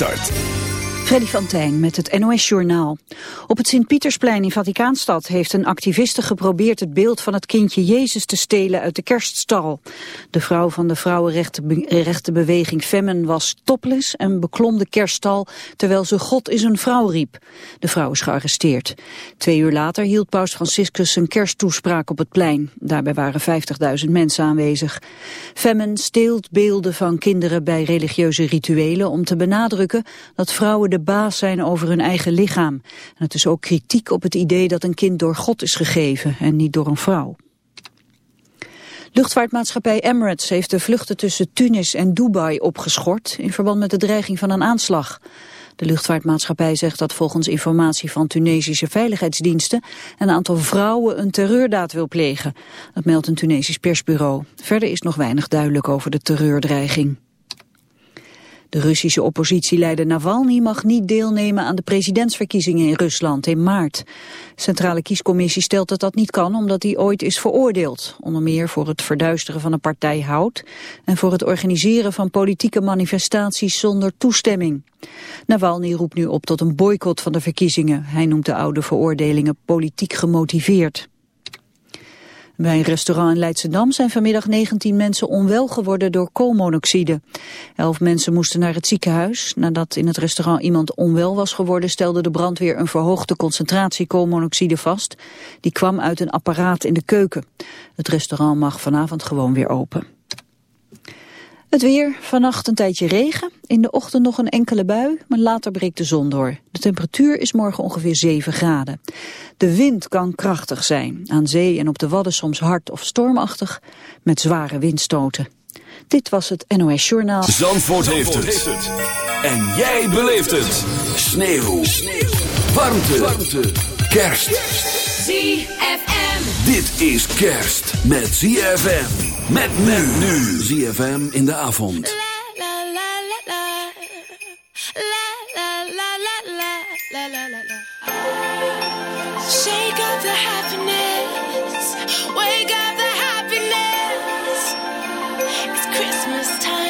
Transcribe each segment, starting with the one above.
start. Freddy van Tijn met het NOS-journaal. Op het Sint-Pietersplein in Vaticaanstad heeft een activiste geprobeerd het beeld van het kindje Jezus te stelen uit de kerststal. De vrouw van de vrouwenrechtenbeweging Femmen was topless en beklom de kerststal terwijl ze God is een vrouw riep. De vrouw is gearresteerd. Twee uur later hield paus Franciscus een kersttoespraak op het plein. Daarbij waren 50.000 mensen aanwezig. Femmen steelt beelden van kinderen bij religieuze rituelen om te benadrukken dat vrouwen de baas zijn over hun eigen lichaam. En het is ook kritiek op het idee dat een kind door God is gegeven en niet door een vrouw. Luchtvaartmaatschappij Emirates heeft de vluchten tussen Tunis en Dubai opgeschort in verband met de dreiging van een aanslag. De luchtvaartmaatschappij zegt dat volgens informatie van Tunesische veiligheidsdiensten een aantal vrouwen een terreurdaad wil plegen. Dat meldt een Tunesisch persbureau. Verder is nog weinig duidelijk over de terreurdreiging. De Russische oppositieleider Navalny mag niet deelnemen aan de presidentsverkiezingen in Rusland in maart. Centrale Kiescommissie stelt dat dat niet kan omdat hij ooit is veroordeeld. Onder meer voor het verduisteren van een partij hout en voor het organiseren van politieke manifestaties zonder toestemming. Navalny roept nu op tot een boycott van de verkiezingen. Hij noemt de oude veroordelingen politiek gemotiveerd. Bij een restaurant in Leidschendam zijn vanmiddag 19 mensen onwel geworden door koolmonoxide. Elf mensen moesten naar het ziekenhuis. Nadat in het restaurant iemand onwel was geworden stelde de brandweer een verhoogde concentratie koolmonoxide vast. Die kwam uit een apparaat in de keuken. Het restaurant mag vanavond gewoon weer open. Het weer, vannacht een tijdje regen, in de ochtend nog een enkele bui, maar later breekt de zon door. De temperatuur is morgen ongeveer 7 graden. De wind kan krachtig zijn, aan zee en op de wadden soms hard of stormachtig, met zware windstoten. Dit was het NOS Journaal. Zandvoort, heeft, het. En jij beleeft het. Sneeuw. Sneeuw. Warmte. Warmte. Kerst. ZFM. Dit is kerst met ZFM. Met men nu. ZFM in de avond. La la la la la. La la la la la. La la la. Shake up the happiness. Wake up the happiness. It's Christmas time.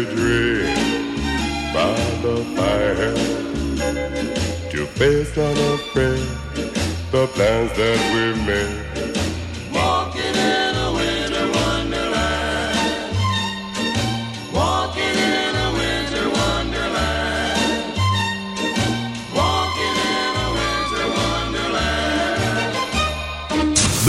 as dream by the fire to face unafraid the plans that we made.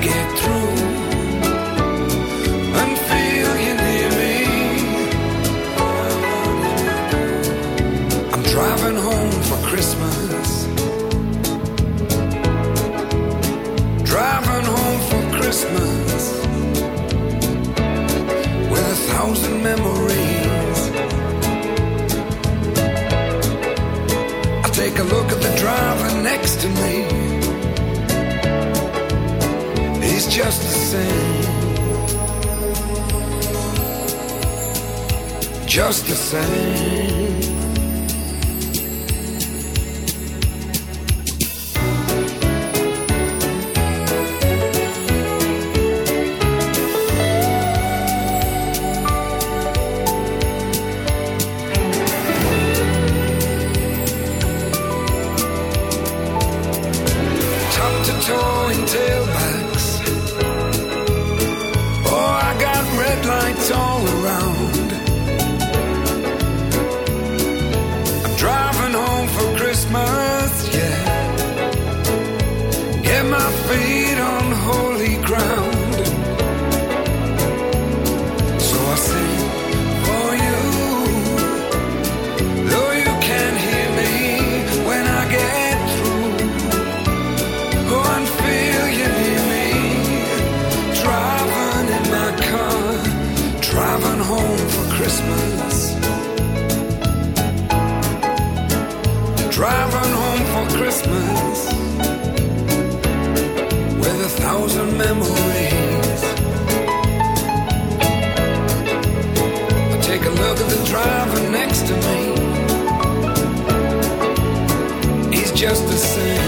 Get through. Same. Just the same.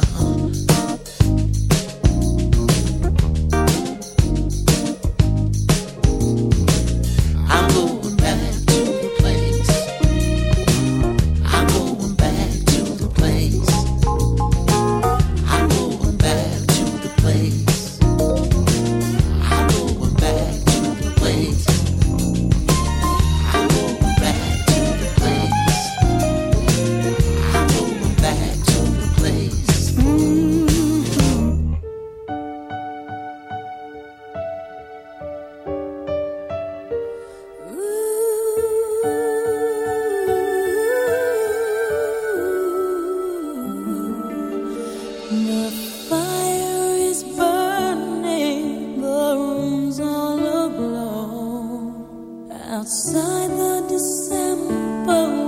December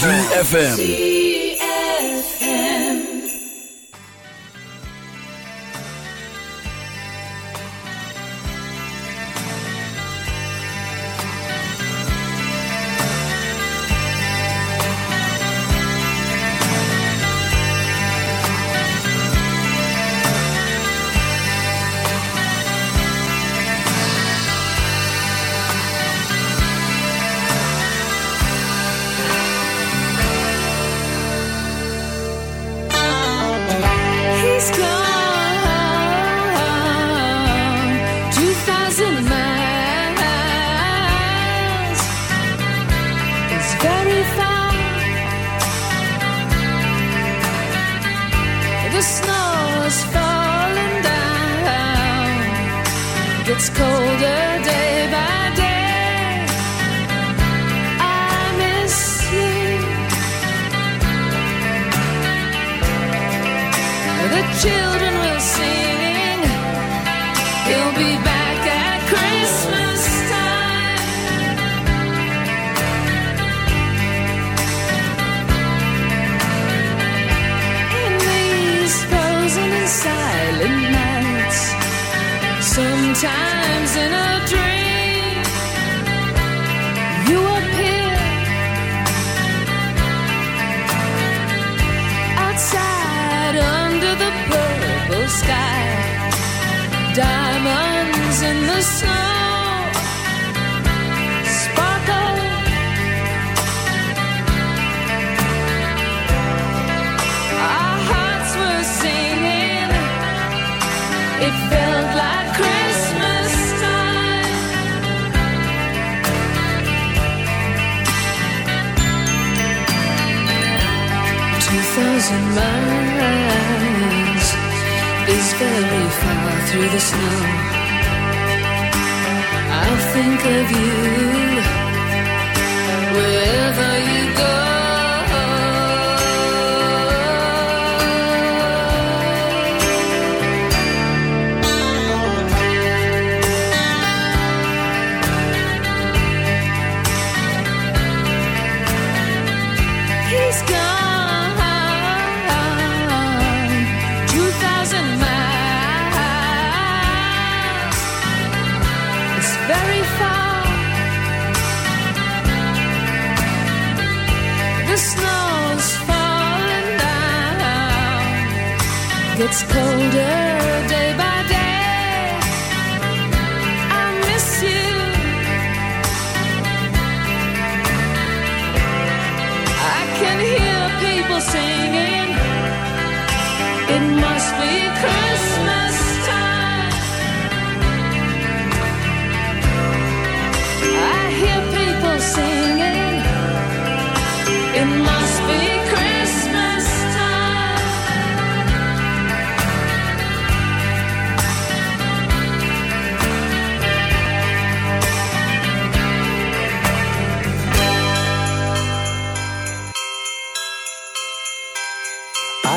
ZFM. Miles is very far through the snow. I'll think of you wherever you go. Gets colder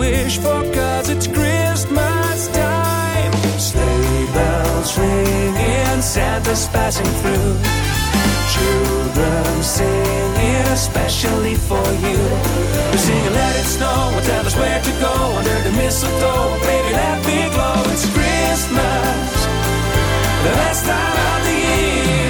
wish for, cause it's Christmas time. Sleigh bells ringing, Santa's passing through. Children singing, especially for you. We're singing, let it snow, and tell us where to go under the mistletoe. Baby, let me glow, it's Christmas, the best time of the year.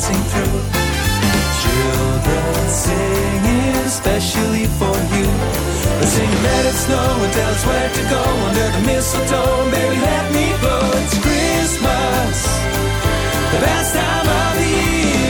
passing through. Children singing, especially for you. They snow and us where to go under the mistletoe. Baby, let me go. It's Christmas, the best time of the year.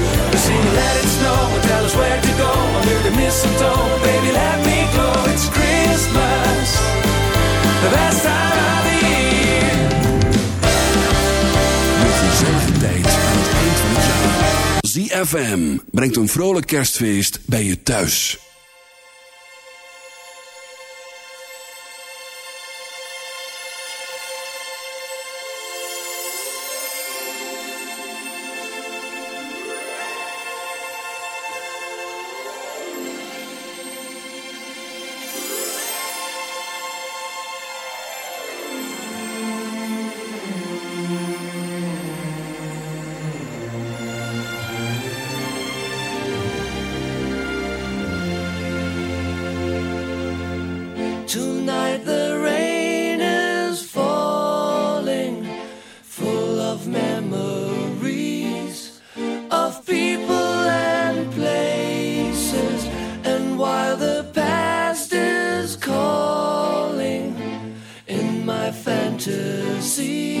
Let it snow, and tell us where to go under the mistletoe. Baby, let me go. It's Christmas, the best time of the year. Gezellige tijd aan het eind van het jaar. ZFM brengt een vrolijk kerstfeest bij je thuis. see.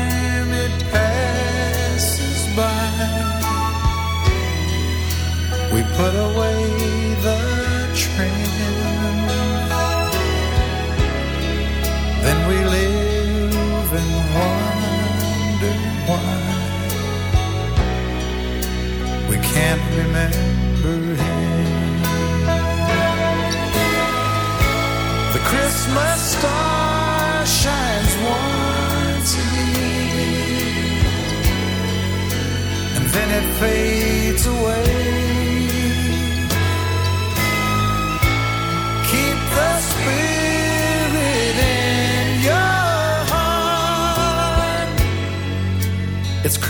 We put away the train. Then we live and wonder why we can't remember him. The Christmas star shines once a year, and then it fades away.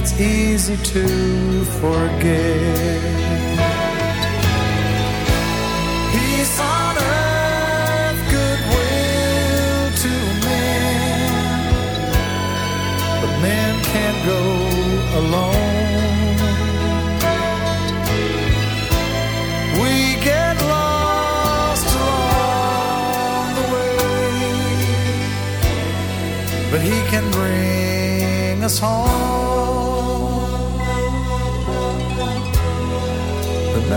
it's easy to forget. can't go alone. We get lost along the way, but he can bring us home.